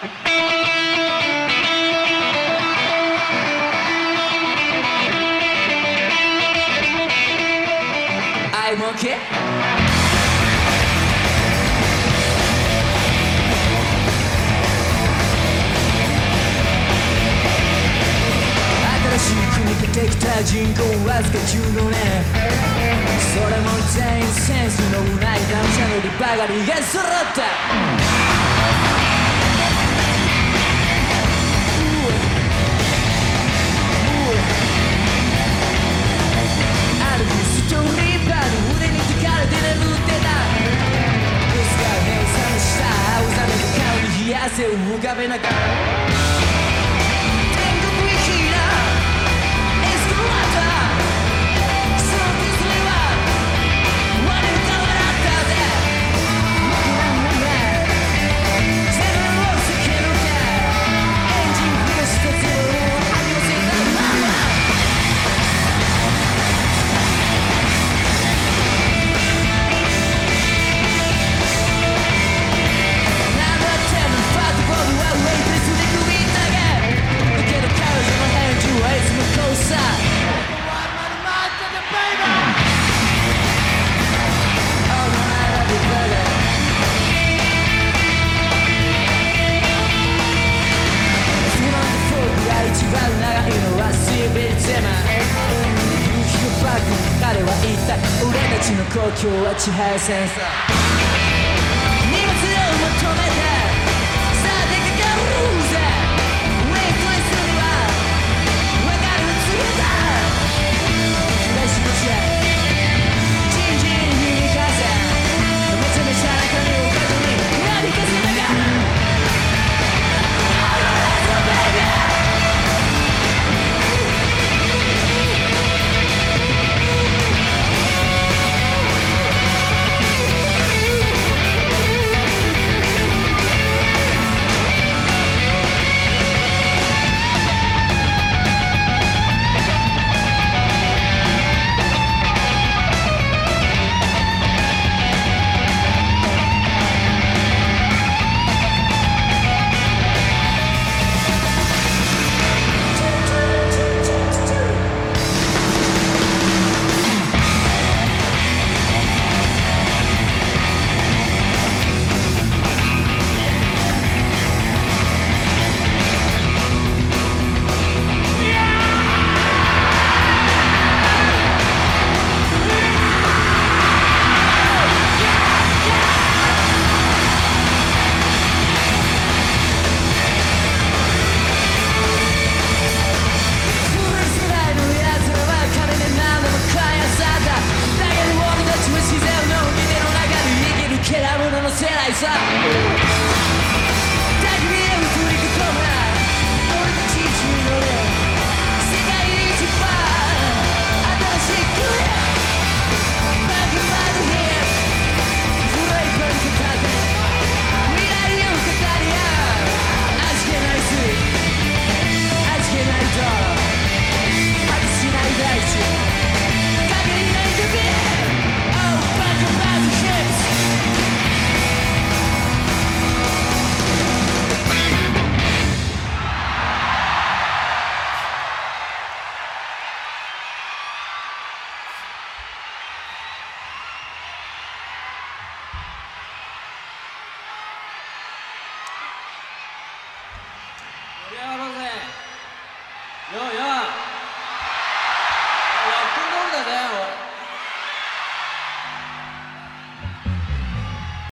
新しい国でできた人口わずか15年それも全員センスのない感謝のリバガリーが揃った nunca vem na cara. ネマ夕日のバッグ彼は一体俺たちの故郷は地平線さ。out.